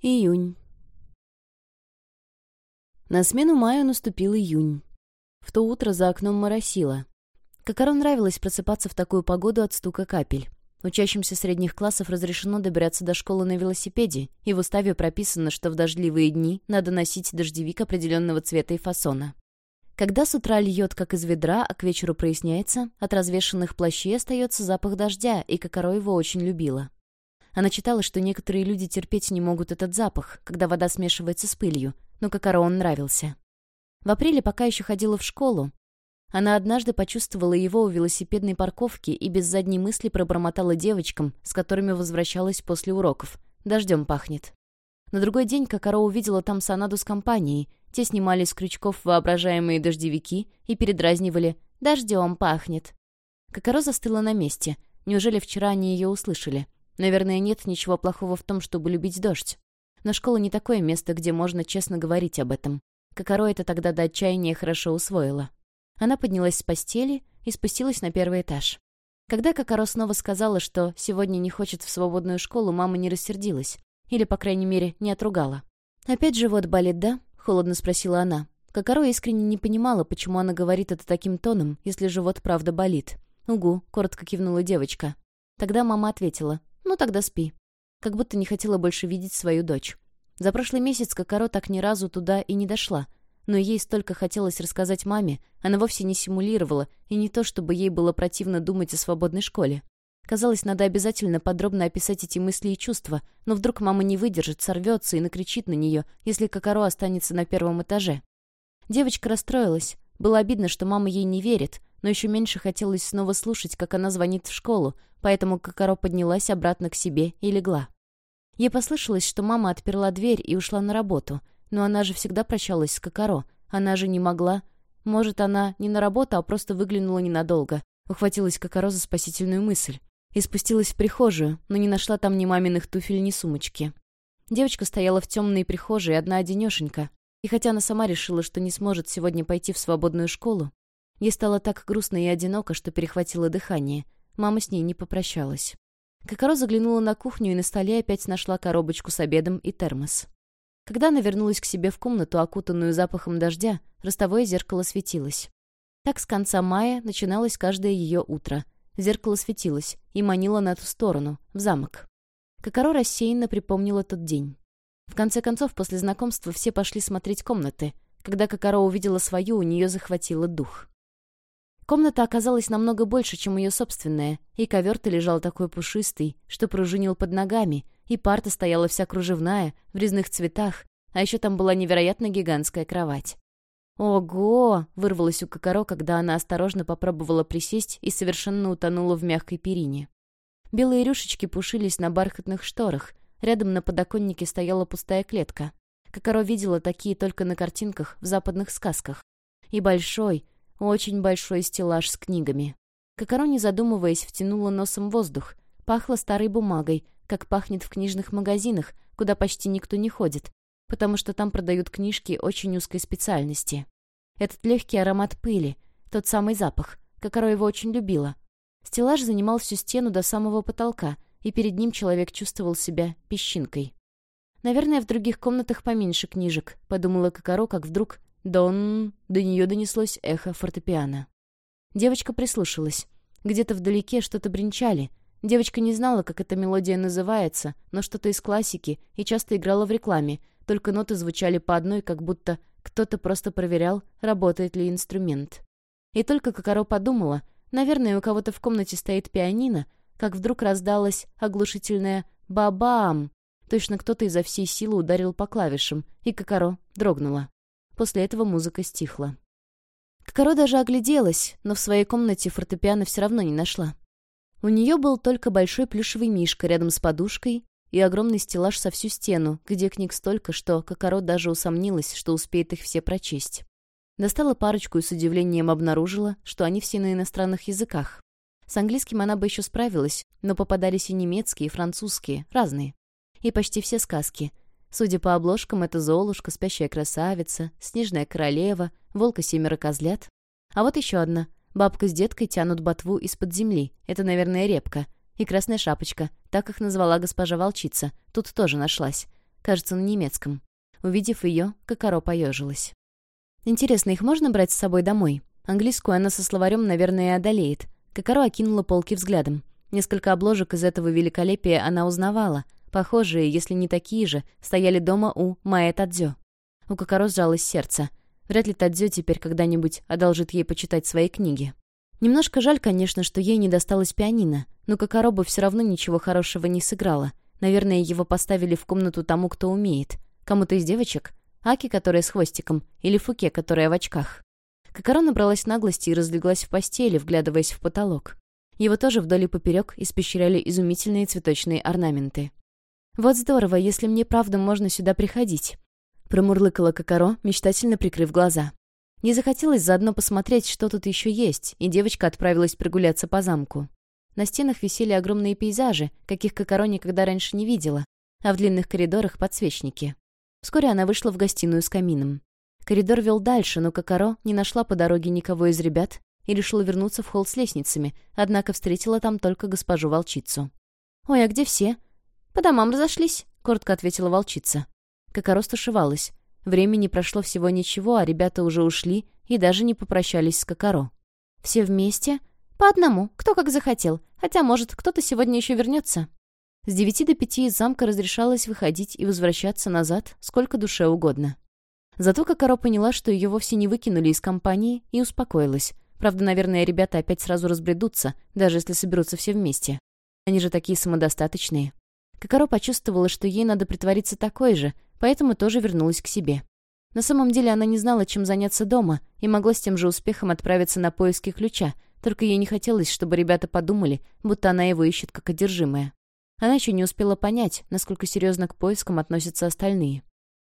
Июнь. На смену маю наступил июнь. В то утро за окном моросило. Кокоро нравилось просыпаться в такую погоду от стука капель. Учащимся средних классов разрешено добираться до школы на велосипеде, и в уставе прописано, что в дождливые дни надо носить дождевик определенного цвета и фасона. Когда с утра льет, как из ведра, а к вечеру проясняется, от развешанных плащей остается запах дождя, и Кокоро его очень любила. Она читала, что некоторые люди терпеть не могут этот запах, когда вода смешивается с пылью, но Кокоро он нравился. В апреле, пока еще ходила в школу, она однажды почувствовала его у велосипедной парковки и без задней мысли пробормотала девочкам, с которыми возвращалась после уроков. «Дождем пахнет». На другой день Кокоро увидела там Санаду с компанией. Те снимали с крючков воображаемые дождевики и передразнивали «Дождем пахнет». Кокоро застыла на месте. Неужели вчера они ее услышали? Наверное, нет ничего плохого в том, чтобы любить дождь. Но школа не такое место, где можно честно говорить об этом. Кокоро это тогда до отчаяния хорошо усвоила. Она поднялась с постели и спустилась на первый этаж. Когда Кокоро снова сказала, что сегодня не хочет в свободную школу, мама не рассердилась. Или, по крайней мере, не отругала. «Опять живот болит, да?» — холодно спросила она. Кокоро искренне не понимала, почему она говорит это таким тоном, если живот правда болит. «Угу», — коротко кивнула девочка. Тогда мама ответила. «Ну, тогда спи». Как будто не хотела больше видеть свою дочь. За прошлый месяц Кокоро так ни разу туда и не дошла. Но ей столько хотелось рассказать маме, она вовсе не симулировала, и не то, чтобы ей было противно думать о свободной школе. Казалось, надо обязательно подробно описать эти мысли и чувства, но вдруг мама не выдержит, сорвется и накричит на нее, если Кокоро останется на первом этаже. Девочка расстроилась. Было обидно, что мама ей не верит, но еще меньше хотелось снова слушать, как она звонит в школу, поэтому Кокоро поднялась обратно к себе и легла. Ей послышалось, что мама отперла дверь и ушла на работу, но она же всегда прощалась с Кокоро, она же не могла. Может, она не на работу, а просто выглянула ненадолго. Ухватилась Кокоро за спасительную мысль. И спустилась в прихожую, но не нашла там ни маминых туфель, ни сумочки. Девочка стояла в темной прихожей, одна-одинешенька. И хотя она сама решила, что не сможет сегодня пойти в свободную школу, ей стало так грустно и одиноко, что перехватило дыхание — Мама с ней не попрощалась. Кокоро заглянула на кухню и на столе опять нашла коробочку с обедом и термос. Когда она вернулась к себе в комнату, окутанную запахом дождя, ростовое зеркало светилось. Так с конца мая начиналось каждое ее утро. Зеркало светилось и манило на ту сторону, в замок. Кокоро рассеянно припомнила тот день. В конце концов, после знакомства все пошли смотреть комнаты. Когда Кокоро увидела свою, у нее захватило дух. Комната оказалась намного больше, чем ее собственная, и ковер-то лежал такой пушистый, что пружинил под ногами, и парта стояла вся кружевная, в резных цветах, а еще там была невероятно гигантская кровать. «Ого!» — вырвалось у Кокоро, когда она осторожно попробовала присесть и совершенно утонула в мягкой перине. Белые рюшечки пушились на бархатных шторах, рядом на подоконнике стояла пустая клетка. Кокоро видела такие только на картинках в западных сказках. И большой, очень большой стеллаж с книгами. Кокоро, не задумываясь, втянула носом воздух. Пахло старой бумагой, как пахнет в книжных магазинах, куда почти никто не ходит, потому что там продают книжки очень узкой специальности. Этот легкий аромат пыли, тот самый запах. Кокоро его очень любила. Стеллаж занимал всю стену до самого потолка, и перед ним человек чувствовал себя песчинкой. «Наверное, в других комнатах поменьше книжек», — подумала Кокоро, как вдруг Дон... До нее донеслось эхо фортепиано. Девочка прислушалась. Где-то вдалеке что-то бренчали. Девочка не знала, как эта мелодия называется, но что-то из классики и часто играла в рекламе, только ноты звучали по одной, как будто кто-то просто проверял, работает ли инструмент. И только Кокоро подумала, наверное, у кого-то в комнате стоит пианино, как вдруг раздалось оглушительное «бабам!». Точно кто-то изо всей силы ударил по клавишам, и Кокоро дрогнула. После этого музыка стихла. Кокоро даже огляделась, но в своей комнате фортепиано все равно не нашла. У нее был только большой плюшевый мишка рядом с подушкой и огромный стеллаж со всю стену, где книг столько, что Кокоро даже усомнилась, что успеет их все прочесть. Достала парочку и с удивлением обнаружила, что они все на иностранных языках. С английским она бы еще справилась, но попадались и немецкие, и французские, разные. И почти все сказки — Судя по обложкам, это Золушка, Спящая красавица, Снежная королева, Волка семеро козлят. А вот еще одна. Бабка с деткой тянут ботву из-под земли. Это, наверное, репка. И Красная шапочка. Так их назвала госпожа волчица. Тут тоже нашлась. кажется, на немецком. Увидев ее, Кокоро поежилась. «Интересно, их можно брать с собой домой? Английскую она со словарем, наверное, и одолеет». Кокоро окинула полки взглядом. Несколько обложек из этого великолепия она узнавала. Похожие, если не такие же, стояли дома у Майя Тадзё. У Кокоро сжалось сердце. Вряд ли Тадзё теперь когда-нибудь одолжит ей почитать свои книги. Немножко жаль, конечно, что ей не досталось пианино, но Кокоро бы все равно ничего хорошего не сыграла. Наверное, его поставили в комнату тому, кто умеет. Кому-то из девочек? Аки, которая с хвостиком, или Фуке, которая в очках. Кокоро набралась наглости и разлеглась в постели, вглядываясь в потолок. Его тоже вдоль и поперек испещряли изумительные цветочные орнаменты. «Вот здорово, если мне правда можно сюда приходить», — промурлыкала Кокоро, мечтательно прикрыв глаза. Не захотелось заодно посмотреть, что тут еще есть, и девочка отправилась прогуляться по замку. На стенах висели огромные пейзажи, каких Кокоро никогда раньше не видела, а в длинных коридорах — подсвечники. Вскоре она вышла в гостиную с камином. Коридор вел дальше, но Кокоро не нашла по дороге никого из ребят и решила вернуться в холл с лестницами, однако встретила там только госпожу волчицу. «Ой, а где все?» «По домам разошлись», — коротко ответила волчица. Кокоро стушевалась. Времени прошло всего ничего, а ребята уже ушли и даже не попрощались с Кокоро. «Все вместе?» «По одному, кто как захотел. Хотя, может, кто-то сегодня еще вернется. С девяти до пяти из замка разрешалось выходить и возвращаться назад сколько душе угодно. Зато Кокоро поняла, что ее вовсе не выкинули из компании, и успокоилась. Правда, наверное, ребята опять сразу разбредутся, даже если соберутся все вместе. Они же такие самодостаточные. Кокоро почувствовала, что ей надо притвориться такой же, поэтому тоже вернулась к себе. На самом деле она не знала, чем заняться дома, и могла с тем же успехом отправиться на поиски ключа, только ей не хотелось, чтобы ребята подумали, будто она его ищет как одержимая. Она еще не успела понять, насколько серьезно к поискам относятся остальные.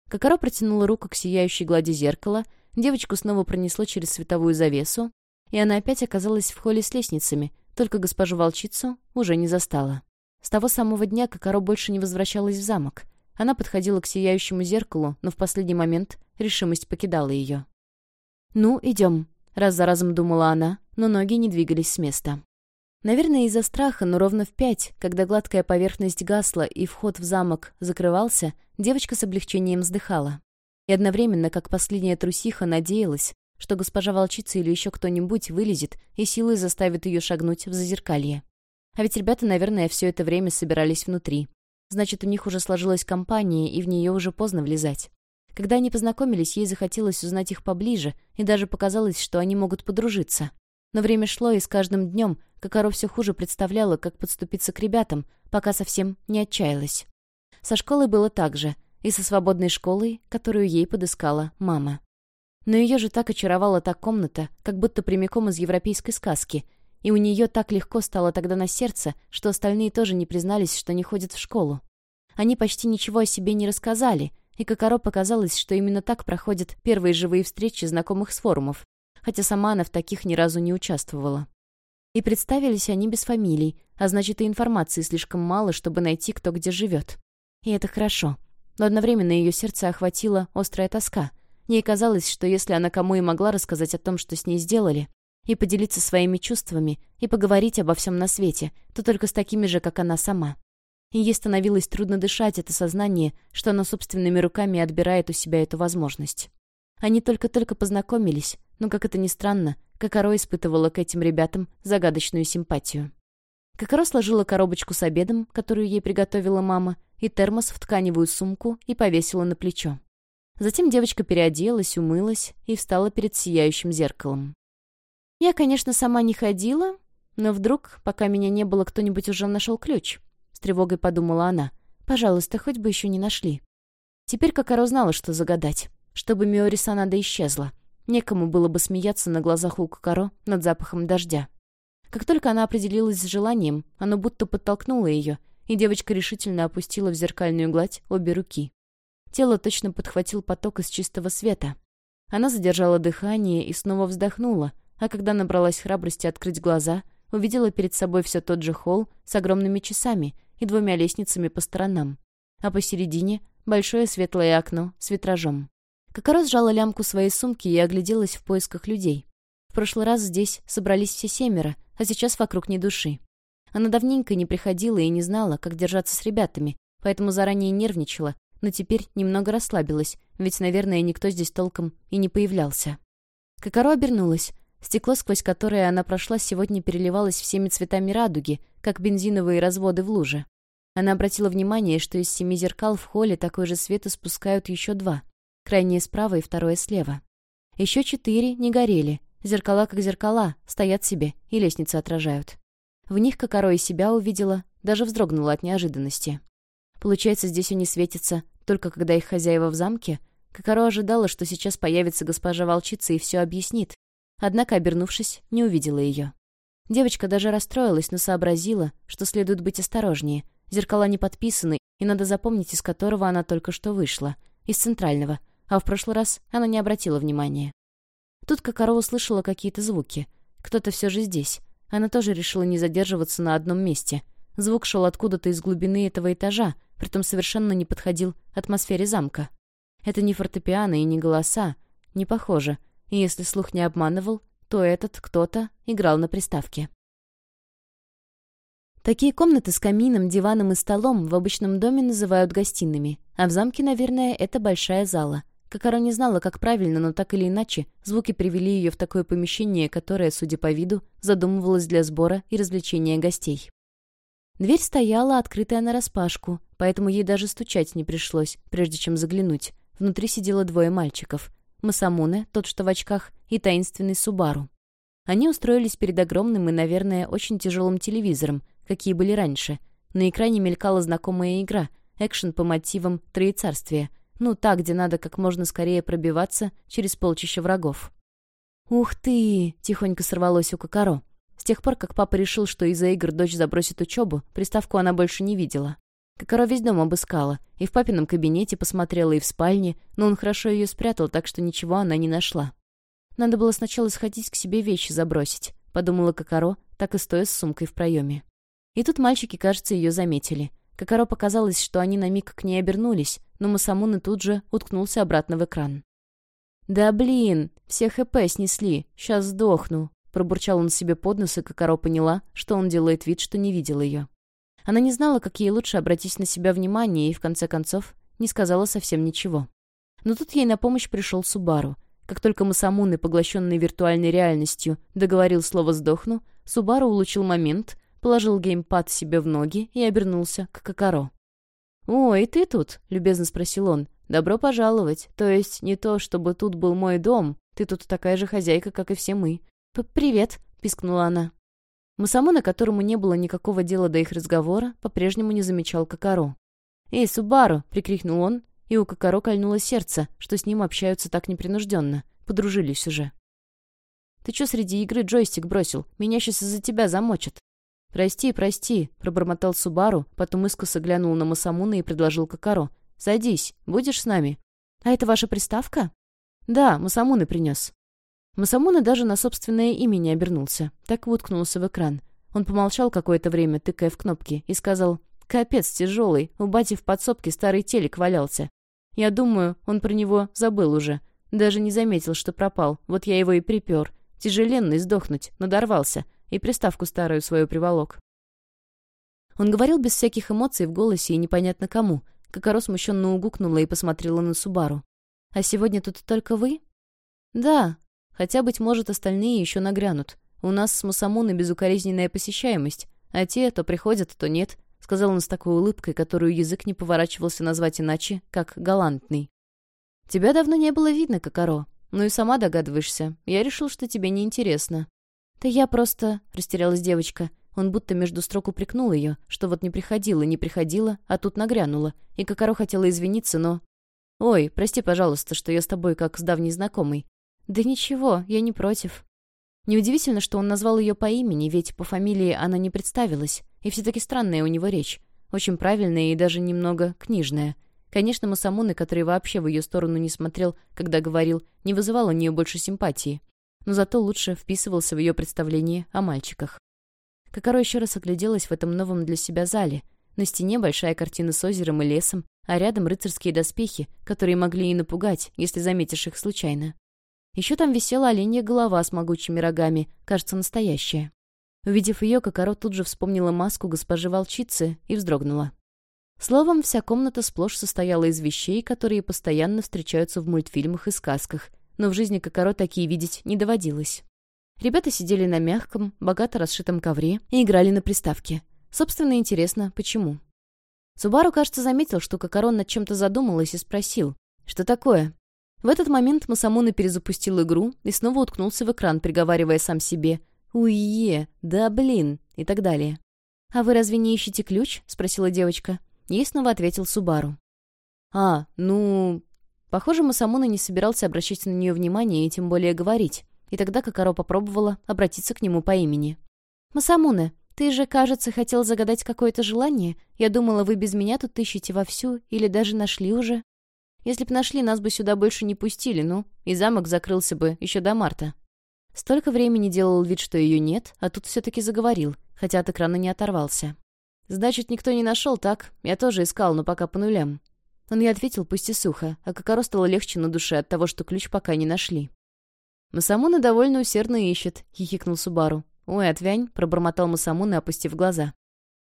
Кокоро протянула руку к сияющей глади зеркала, девочку снова пронесло через световую завесу, и она опять оказалась в холле с лестницами, только госпожу волчицу уже не застала. С того самого дня Кокоро больше не возвращалась в замок. Она подходила к сияющему зеркалу, но в последний момент решимость покидала ее. «Ну, идем», — раз за разом думала она, но ноги не двигались с места. Наверное, из-за страха, но ровно в пять, когда гладкая поверхность гасла и вход в замок закрывался, девочка с облегчением вздыхала. И одновременно, как последняя трусиха, надеялась, что госпожа волчица или еще кто-нибудь вылезет и силой заставит ее шагнуть в зазеркалье. А ведь ребята, наверное, все это время собирались внутри. Значит, у них уже сложилась компания, и в нее уже поздно влезать. Когда они познакомились, ей захотелось узнать их поближе, и даже показалось, что они могут подружиться. Но время шло, и с каждым днем Кокоро все хуже представляла, как подступиться к ребятам, пока совсем не отчаялась. Со школой было так же, и со свободной школой, которую ей подыскала мама. Но ее же так очаровала та комната, как будто прямиком из европейской сказки, и у нее так легко стало тогда на сердце, что остальные тоже не признались, что не ходят в школу. Они почти ничего о себе не рассказали, и Кокоро показалось, что именно так проходят первые живые встречи знакомых с форумов, хотя сама она в таких ни разу не участвовала. И представились они без фамилий, а значит, и информации слишком мало, чтобы найти, кто где живет. И это хорошо. Но одновременно ее сердце охватила острая тоска. Ей казалось, что если она кому и могла рассказать о том, что с ней сделали, и поделиться своими чувствами, и поговорить обо всем на свете, то только с такими же, как она сама. И ей становилось трудно дышать это сознание, что она собственными руками отбирает у себя эту возможность. Они только-только познакомились, но, как это ни странно, Кокоро испытывала к этим ребятам загадочную симпатию. Кокоро сложила коробочку с обедом, которую ей приготовила мама, и термос в тканевую сумку и повесила на плечо. Затем девочка переоделась, умылась и встала перед сияющим зеркалом. «Я, конечно, сама не ходила, но вдруг, пока меня не было, кто-нибудь уже нашел ключ», — с тревогой подумала она. «Пожалуйста, хоть бы еще не нашли». Теперь Кокоро знала, что загадать чтобы Миори Санада исчезла. Некому было бы смеяться на глазах у Кокоро над запахом дождя. Как только она определилась с желанием, оно будто подтолкнуло ее, и девочка решительно опустила в зеркальную гладь обе руки. Тело точно подхватил поток из чистого света. Она задержала дыхание и снова вздохнула, а когда набралась храбрости открыть глаза, увидела перед собой все тот же холл с огромными часами и двумя лестницами по сторонам, а посередине — большое светлое окно с витражом. Кокоро сжала лямку своей сумки и огляделась в поисках людей. В прошлый раз здесь собрались все семеро, а сейчас вокруг ни души. Она давненько не приходила и не знала, как держаться с ребятами, поэтому заранее нервничала, но теперь немного расслабилась, ведь, наверное, никто здесь толком и не появлялся. Кокоро обернулась. Стекло, сквозь которое она прошла, сегодня переливалось всеми цветами радуги, как бензиновые разводы в луже. Она обратила внимание, что из семи зеркал в холле такой же свет испускают еще два. Крайнее справа и второе слева. Еще четыре не горели. Зеркала как зеркала, стоят себе и лестницы отражают. В них Кокоро и себя увидела, даже вздрогнула от неожиданности. Получается, здесь они светятся только когда их хозяева в замке? Кокоро ожидала, что сейчас появится госпожа волчица и все объяснит. Однако, обернувшись, не увидела ее. Девочка даже расстроилась, но сообразила, что следует быть осторожнее. Зеркала не подписаны, и надо запомнить, из которого она только что вышла. Из центрального. А в прошлый раз она не обратила внимания. Тут Кокоро услышала какие-то звуки. Кто-то все же здесь. Она тоже решила не задерживаться на одном месте. Звук шел откуда-то из глубины этого этажа, притом совершенно не подходил атмосфере замка. Это не фортепиано и не голоса. Не похоже. И если слух не обманывал, то этот кто-то играл на приставке. Такие комнаты с камином, диваном и столом в обычном доме называют гостиными, а в замке, наверное, это большая зала. Какаро не знала, как правильно, но так или иначе, звуки привели ее в такое помещение, которое, судя по виду, задумывалось для сбора и развлечения гостей. Дверь стояла, открытая нараспашку, поэтому ей даже стучать не пришлось, прежде чем заглянуть. Внутри сидело двое мальчиков. Масамуне, тот, что в очках, и таинственный Субару. Они устроились перед огромным и, наверное, очень тяжелым телевизором, какие были раньше. На экране мелькала знакомая игра, экшен по мотивам Троецарствия. Ну, так, где надо как можно скорее пробиваться через полчища врагов. «Ух ты!» — тихонько сорвалось у Кокоро. С тех пор, как папа решил, что из-за игр дочь забросит учебу, приставку она больше не видела. Кокоро весь дом обыскала, и в папином кабинете посмотрела, и в спальне, но он хорошо ее спрятал, так что ничего она не нашла. Надо было сначала сходить к себе вещи забросить, подумала Кокоро, так и стоя с сумкой в проеме. И тут мальчики, кажется, ее заметили. Кокоро показалось, что они на миг к ней обернулись, но Масамуны тут же уткнулся обратно в экран. «Да блин, все ХП снесли, сейчас сдохну», Пробурчал он себе под нос, и Кокоро поняла, что он делает вид, что не видел ее. Она не знала, как ей лучше обратить на себя внимание, и, в конце концов, не сказала совсем ничего. Но тут ей на помощь пришел Субару. Как только Масамуны, поглощенный виртуальной реальностью, договорил слово «сдохну», Субару улучил момент, положил геймпад себе в ноги и обернулся к Кокоро. «О, и ты тут?» — любезно спросил он. «Добро пожаловать. То есть не то, чтобы тут был мой дом. Ты тут такая же хозяйка, как и все мы. «Привет», — пискнула она. Мусамона, которому не было никакого дела до их разговора, по-прежнему не замечал Кокаро. «Эй, Субару!» — прикрикнул он, и у Кокаро кольнуло сердце, что с ним общаются так непринужденно. Подружились уже. «Ты чё среди игры джойстик бросил? Меня сейчас из-за тебя замочат». «Прости, прости», — пробормотал Субару, потом искоса глянул на Масамуна и предложил Кокаро. «Садись, будешь с нами?» «А это ваша приставка?» «Да, Масамуны принес. Масамуна даже на собственное имя не обернулся, так уткнулся в экран. Он помолчал какое-то время, тыкая в кнопки, и сказал, «Капец тяжелый, у бати в подсобке старый телек валялся. Я думаю, он про него забыл уже. Даже не заметил, что пропал, вот я его и припер. Тяжеленный сдохнуть, надорвался, и приставку старую свою приволок». Он говорил без всяких эмоций в голосе и непонятно кому. Кокоро смущенно угукнула и посмотрела на Субару. «А сегодня тут только вы?» «Да», Хотя, быть может, остальные еще нагрянут. У нас с Мусамуной безукоризненная посещаемость, а те то приходят, то нет», — сказал он с такой улыбкой, которую язык не поворачивался назвать иначе, как галантный. «Тебя давно не было видно, Кокоро. Ну и сама догадываешься. Я решил, что тебе неинтересно». «Да я просто...» — растерялась девочка. Он будто между строк упрекнул ее, что вот не приходила, не приходила, а тут нагрянула. И Кокоро хотела извиниться, но... «Ой, прости, пожалуйста, что я с тобой как с давней знакомой. «Да ничего, я не против». Неудивительно, что он назвал ее по имени, ведь по фамилии она не представилась. И все-таки странная у него речь. Очень правильная и даже немного книжная. Конечно, Масамуны, который вообще в ее сторону не смотрел, когда говорил, не вызывал у нее больше симпатии. Но зато лучше вписывался в ее представление о мальчиках. Кокоро еще раз огляделась в этом новом для себя зале. На стене большая картина с озером и лесом, а рядом рыцарские доспехи, которые могли и напугать, если заметишь их случайно. Еще там висела оленья голова с могучими рогами, кажется, настоящая. Увидев ее, Кокоро тут же вспомнила маску госпожи волчицы и вздрогнула. Словом, вся комната сплошь состояла из вещей, которые постоянно встречаются в мультфильмах и сказках, но в жизни Кокоро такие видеть не доводилось. Ребята сидели на мягком, богато расшитом ковре и играли на приставке. Собственно, интересно, почему. Субару, кажется, заметил, что Кокоро над чем-то задумалась и спросил, что такое. В этот момент Масамуна перезапустил игру и снова уткнулся в экран, приговаривая сам себе «Уе, да блин» и так далее. «А вы разве не ищете ключ?» — спросила девочка. Ей снова ответил Субару. «А, ну...» Похоже, Масамуна не собирался обращать на нее внимание и тем более говорить. И тогда Кокоро попробовала обратиться к нему по имени. «Масамуна, ты же, кажется, хотел загадать какое-то желание. Я думала, вы без меня тут ищете вовсю или даже нашли уже. Если б нашли, нас бы сюда больше не пустили, ну, и замок закрылся бы еще до марта». Столько времени делал вид, что ее нет, а тут все-таки заговорил, хотя от экрана не оторвался. «Значит, никто не нашел, так? Я тоже искал, но пока по нулям». Он ей ответил, пусть и сухо, а Кокоро стало легче на душе от того, что ключ пока не нашли. «Масамуна довольно усердно ищет», — хихикнул Субару. «Ой, отвянь», — пробормотал Масамуна, опустив глаза.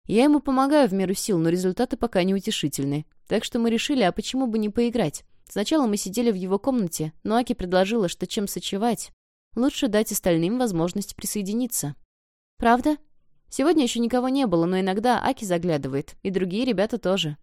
«Я ему помогаю в меру сил, но результаты пока неутешительны. Так что мы решили, а почему бы не поиграть? Сначала мы сидели в его комнате, но Аки предложила, что чем сочевать, лучше дать остальным возможность присоединиться. «Правда?» Сегодня еще никого не было, но иногда Аки заглядывает, и другие ребята тоже.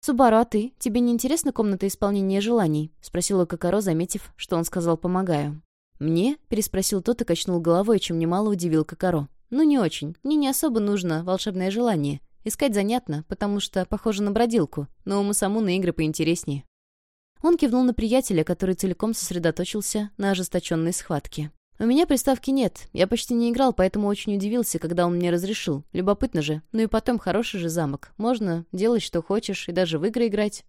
«Субару, а ты? Тебе не интересна комната исполнения желаний?» — спросила Кокоро, заметив, что он сказал «помогаю». «Мне?» — переспросил тот и качнул головой, чем немало удивил Кокоро. «Ну, не очень. Мне не особо нужно волшебное желание. Искать занятно, потому что похоже на бродилку, но у саму на игры поинтереснее». Он кивнул на приятеля, который целиком сосредоточился на ожесточенной схватке. «У меня приставки нет. Я почти не играл, поэтому очень удивился, когда он мне разрешил. Любопытно же. Ну и потом, хороший же замок. Можно делать, что хочешь, и даже в игры играть».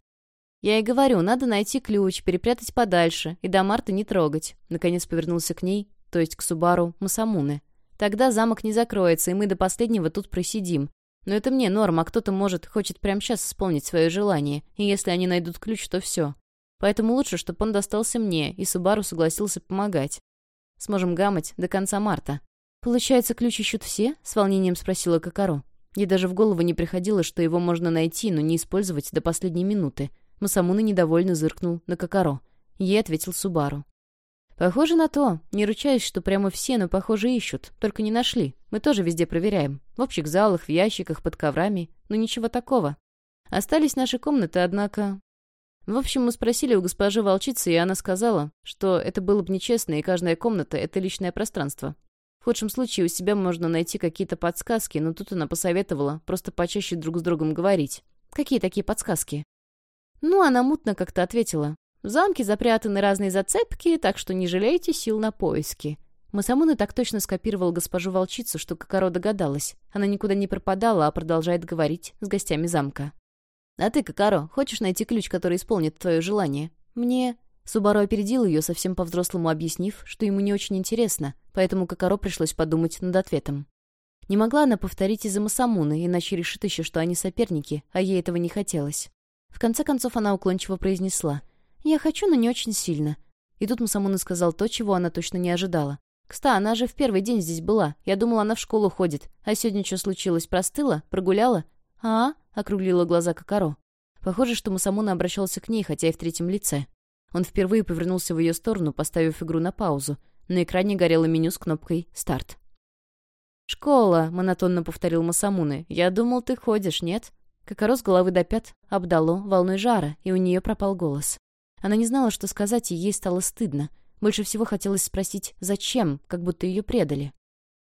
«Я и говорю, надо найти ключ, перепрятать подальше, и до марта не трогать». Наконец повернулся к ней, то есть к Субару Масамуны. «Тогда замок не закроется, и мы до последнего тут просидим. Но это мне норм, а кто-то, может, хочет прямо сейчас исполнить свое желание, и если они найдут ключ, то все. Поэтому лучше, чтобы он достался мне, и Субару согласился помогать. Сможем гамать до конца марта. «Получается, ключ ищут все?» — с волнением спросила Кокаро. Ей даже в голову не приходило, что его можно найти, но не использовать до последней минуты. Масамуна недовольно зыркнул на Кокаро. Ей ответил Субару. «Похоже на то. Не ручаюсь, что прямо все, но, похоже, ищут. Только не нашли. Мы тоже везде проверяем. В общих залах, в ящиках, под коврами. Но ничего такого. Остались наши комнаты, однако... В общем, мы спросили у госпожи волчицы, и она сказала, что это было бы нечестно, и каждая комната — это личное пространство. В худшем случае у себя можно найти какие-то подсказки, но тут она посоветовала просто почаще друг с другом говорить. Какие такие подсказки? Ну, она мутно как-то ответила. В замке запрятаны разные зацепки, так что не жалейте сил на поиски. Масамуна так точно скопировал госпожу волчицу, что Кокоро догадалась. Она никуда не пропадала, а продолжает говорить с гостями замка. «А ты, Кокаро, хочешь найти ключ, который исполнит твое желание?» «Мне...» Субару опередил ее, совсем по-взрослому объяснив, что ему не очень интересно, поэтому Кокаро пришлось подумать над ответом. Не могла она повторить из-за Масамуны, иначе решит еще, что они соперники, а ей этого не хотелось. В конце концов она уклончиво произнесла. «Я хочу, но не очень сильно». И тут Масамуна сказал то, чего она точно не ожидала. «Кста, она же в первый день здесь была. Я думала, она в школу ходит. А сегодня что случилось? Простыла? Прогуляла?» «А?» — округлила глаза Кокаро. Похоже, что Масамуна обращался к ней, хотя и в третьем лице. Он впервые повернулся в ее сторону, поставив игру на паузу. На экране горело меню с кнопкой «Старт». «Школа», — монотонно повторил Масамуны. «Я думал, ты ходишь, нет?» Кокоро с головы до пят обдало волной жара, и у нее пропал голос. Она не знала, что сказать, и ей стало стыдно. Больше всего хотелось спросить «зачем?», как будто ее предали.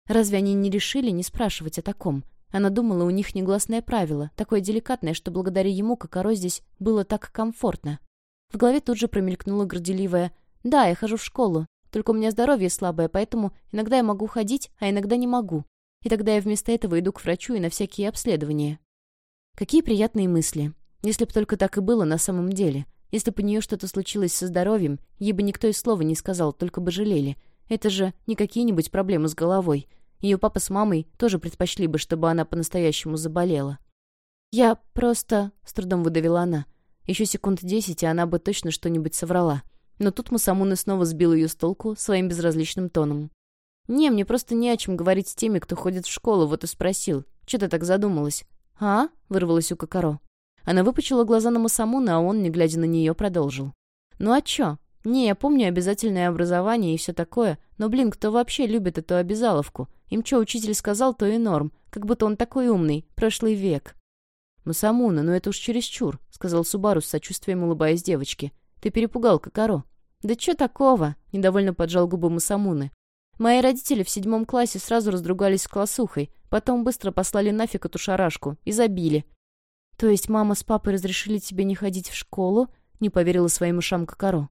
Разве они не решили не спрашивать о таком? Она думала, у них негласное правило, такое деликатное, что благодаря ему Кокоро здесь было так комфортно. В голове тут же промелькнула горделивая «Да, я хожу в школу, только у меня здоровье слабое, поэтому иногда я могу ходить, а иногда не могу. И тогда я вместо этого иду к врачу и на всякие обследования». Какие приятные мысли. Если бы только так и было на самом деле. Если бы у нее что-то случилось со здоровьем, ей бы никто и слова не сказал, только бы жалели. Это же не какие-нибудь проблемы с головой. Ее папа с мамой тоже предпочли бы, чтобы она по-настоящему заболела. «Я просто...» — с трудом выдавила она. Еще секунд десять, и она бы точно что-нибудь соврала. Но тут Масамуна снова сбил ее с толку своим безразличным тоном. «Не, мне просто не о чем говорить с теми, кто ходит в школу, вот и спросил. Че ты так задумалась?» «А?» — вырвалась у Кокоро. Она выпучила глаза на Масамуна, а он, не глядя на нее, продолжил. «Ну а чё? Не, я помню обязательное образование и все такое, но, блин, кто вообще любит эту обязаловку? Им чё учитель сказал, то и норм. Как будто он такой умный. Прошлый век». «Масамуна, ну это уж чересчур», — сказал Субару с сочувствием, улыбаясь девочке. «Ты перепугал Кокаро». «Да чё такого?» — недовольно поджал губы Масамуны. «Мои родители в седьмом классе сразу раздругались с классухой, потом быстро послали нафиг эту шарашку и забили. «То есть мама с папой разрешили тебе не ходить в школу?» — не поверила своим ушам Кокаро.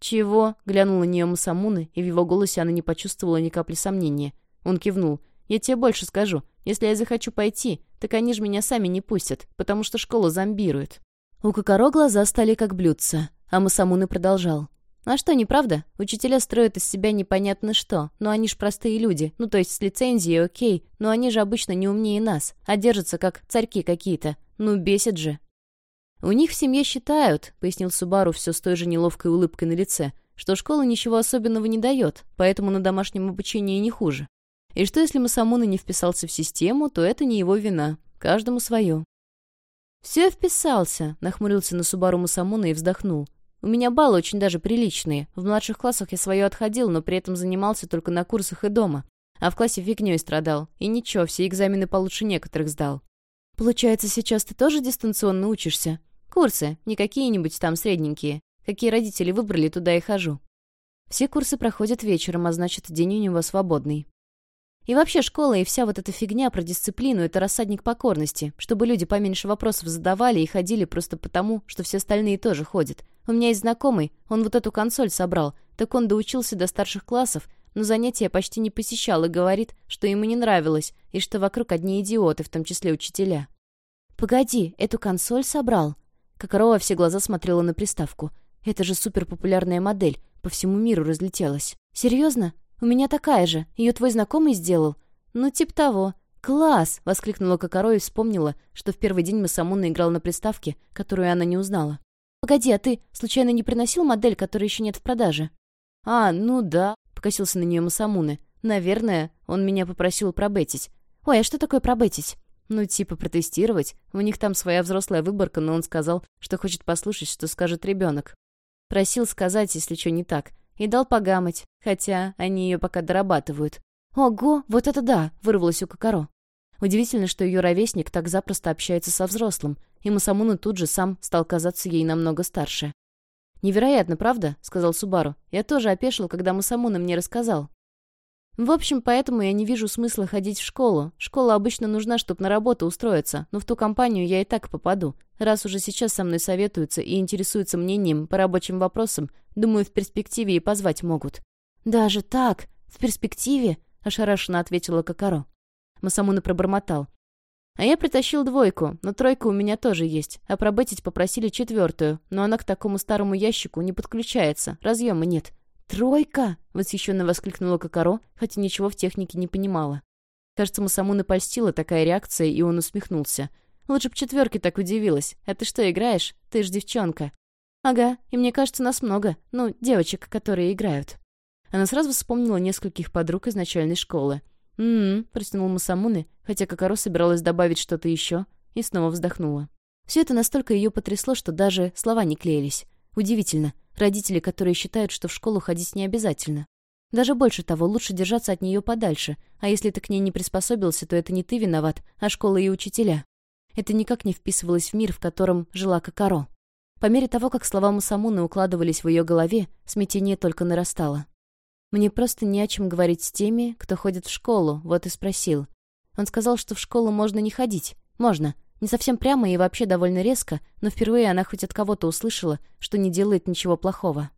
«Чего?» — глянул на нее Масамуны, и в его голосе она не почувствовала ни капли сомнения. Он кивнул. «Я тебе больше скажу. Если я захочу пойти, так они же меня сами не пустят, потому что школа зомбирует». У Кокаро глаза стали как блюдца, а Масамуны продолжал. А что, неправда? Учителя строят из себя непонятно что, но они ж простые люди, ну то есть с лицензией окей, но они же обычно не умнее нас, а держатся как царьки какие-то. Ну, бесит же. «У них в семье считают», — пояснил Субару все с той же неловкой улыбкой на лице, что школа ничего особенного не дает, поэтому на домашнем обучении не хуже. И что если Масамуна не вписался в систему, то это не его вина. Каждому свое. «Все вписался», — нахмурился на Субару Масамуна и вздохнул. У меня баллы очень даже приличные. В младших классах я свое отходил, но при этом занимался только на курсах и дома. А в классе фигней страдал. И ничего, все экзамены получше некоторых сдал. Получается, сейчас ты тоже дистанционно учишься? Курсы, не какие-нибудь там средненькие. Какие родители выбрали, туда и хожу. Все курсы проходят вечером, а значит, день у него свободный. И вообще школа и вся вот эта фигня про дисциплину — это рассадник покорности, чтобы люди поменьше вопросов задавали и ходили просто потому, что все остальные тоже ходят. У меня есть знакомый, он вот эту консоль собрал, так он доучился до старших классов, но занятия почти не посещал и говорит, что ему не нравилось, и что вокруг одни идиоты, в том числе учителя. «Погоди, эту консоль собрал?» Кокорова все глаза смотрела на приставку. «Это же суперпопулярная модель, по всему миру разлетелась. Серьезно? У меня такая же. Ее твой знакомый сделал?» «Ну, типа того. Класс!» — воскликнула Кокоро и вспомнила, что в первый день Масамуна играл на приставке, которую она не узнала. «Погоди, а ты, случайно, не приносил модель, которой еще нет в продаже?» «А, ну да», — покосился на нее Масамуны. «Наверное, он меня попросил пробетить». «Ой, а что такое пробетить?» «Ну, типа протестировать. У них там своя взрослая выборка, но он сказал, что хочет послушать, что скажет ребенок. Просил сказать, если что не так. И дал погамать, хотя они ее пока дорабатывают». «Ого, вот это да!» — вырвалось у Кокоро. Удивительно, что ее ровесник так запросто общается со взрослым, и Масамуна тут же сам стал казаться ей намного старше. «Невероятно, правда?» — сказал Субару. «Я тоже опешил, когда Масамуна мне рассказал». «В общем, поэтому я не вижу смысла ходить в школу. Школа обычно нужна, чтобы на работу устроиться, но в ту компанию я и так попаду. Раз уже сейчас со мной советуются и интересуются мнением по рабочим вопросам, думаю, в перспективе и позвать могут». «Даже так? В перспективе?» — ошарашенно ответила Кокаро. Масамуна пробормотал. «А я притащил двойку, но тройка у меня тоже есть. А пробетить попросили четвертую, но она к такому старому ящику не подключается, разъема нет». «Тройка!» — восхищенно воскликнула Кокаро, хотя ничего в технике не понимала. Кажется, Масамуна польстила такая реакция, и он усмехнулся. «Лучше б четверки так удивилась. А ты что, играешь? Ты ж девчонка». «Ага, и мне кажется, нас много. Ну, девочек, которые играют». Она сразу вспомнила нескольких подруг из начальной школы. «М-м-м», протянул Масамуны, хотя Кокоро собиралась добавить что-то еще, и снова вздохнула. Все это настолько ее потрясло, что даже слова не клеились. Удивительно. Родители, которые считают, что в школу ходить не обязательно. Даже больше того, лучше держаться от нее подальше, а если ты к ней не приспособился, то это не ты виноват, а школа и учителя. Это никак не вписывалось в мир, в котором жила Кокоро. По мере того, как слова Мусамуны укладывались в ее голове, смятение только нарастало. Мне просто не о чем говорить с теми, кто ходит в школу, вот и спросил. Он сказал, что в школу можно не ходить. Можно. Не совсем прямо и вообще довольно резко, но впервые она хоть от кого-то услышала, что не делает ничего плохого.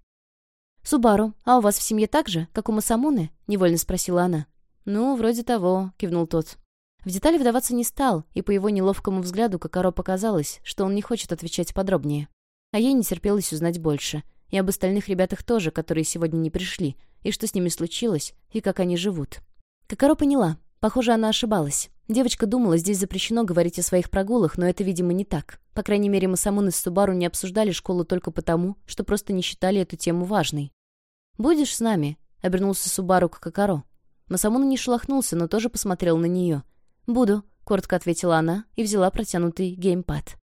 «Субару, а у вас в семье так же, как у Масамуны?» — невольно спросила она. «Ну, вроде того», — кивнул тот. В детали вдаваться не стал, и по его неловкому взгляду Кокоро показалось, что он не хочет отвечать подробнее. А ей не терпелось узнать больше. И об остальных ребятах тоже, которые сегодня не пришли, и что с ними случилось, и как они живут. Кокоро поняла. Похоже, она ошибалась. Девочка думала, здесь запрещено говорить о своих прогулах, но это, видимо, не так. По крайней мере, Масамун и Субару не обсуждали школу только потому, что просто не считали эту тему важной. «Будешь с нами?» — обернулся Субару к Кокоро. Масамун не шелохнулся, но тоже посмотрел на нее. «Буду», — коротко ответила она и взяла протянутый геймпад.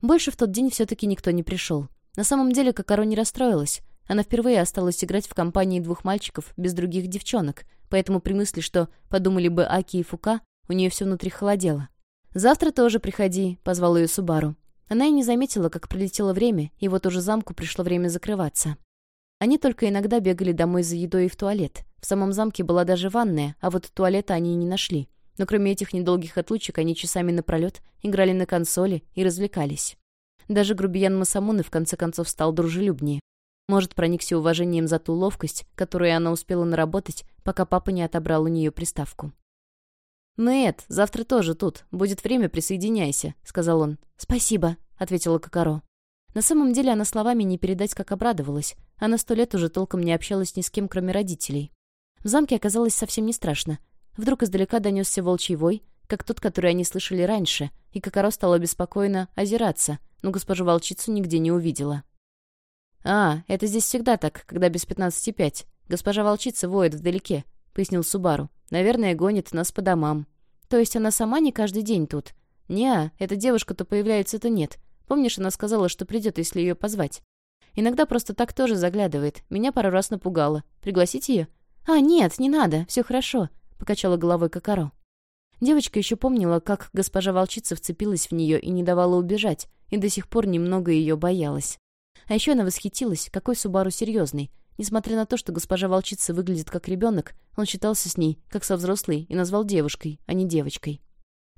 Больше в тот день все-таки никто не пришел. На самом деле Кокаро не расстроилась. Она впервые осталась играть в компании двух мальчиков без других девчонок, поэтому при мысли, что подумали бы Аки и Фука, у нее все внутри холодело. «Завтра тоже приходи», — позвал ее Субару. Она и не заметила, как пролетело время, и вот уже замку пришло время закрываться. Они только иногда бегали домой за едой и в туалет. В самом замке была даже ванная, а вот туалета они и не нашли. Но кроме этих недолгих отлучек, они часами напролет играли на консоли и развлекались. Даже грубиян Масамуны в конце концов стал дружелюбнее. Может, проникся уважением за ту ловкость, которую она успела наработать, пока папа не отобрал у нее приставку. «Мэт, завтра тоже тут. Будет время, присоединяйся», — сказал он. «Спасибо», — ответила Кокаро. На самом деле она словами не передать, как обрадовалась. Она сто лет уже толком не общалась ни с кем, кроме родителей. В замке оказалось совсем не страшно. Вдруг издалека донесся волчий вой, как тот, который они слышали раньше, и Кокаро стала беспокойно озираться, но госпожу волчицу нигде не увидела. «А, это здесь всегда так, когда без пятнадцати пять. Госпожа волчица воет вдалеке», — пояснил Субару. «Наверное, гонит нас по домам». «То есть она сама не каждый день тут?» «Не, эта девушка то появляется, то нет. Помнишь, она сказала, что придет, если ее позвать?» «Иногда просто так тоже заглядывает. Меня пару раз напугала. Пригласить ее?» «А, нет, не надо, все хорошо», — покачала головой Кокаро. Девочка еще помнила, как госпожа волчица вцепилась в нее и не давала убежать, и до сих пор немного ее боялась. А еще она восхитилась, какой Субару серьезный. Несмотря на то, что госпожа волчица выглядит как ребенок, он считался с ней, как со взрослой, и назвал девушкой, а не девочкой.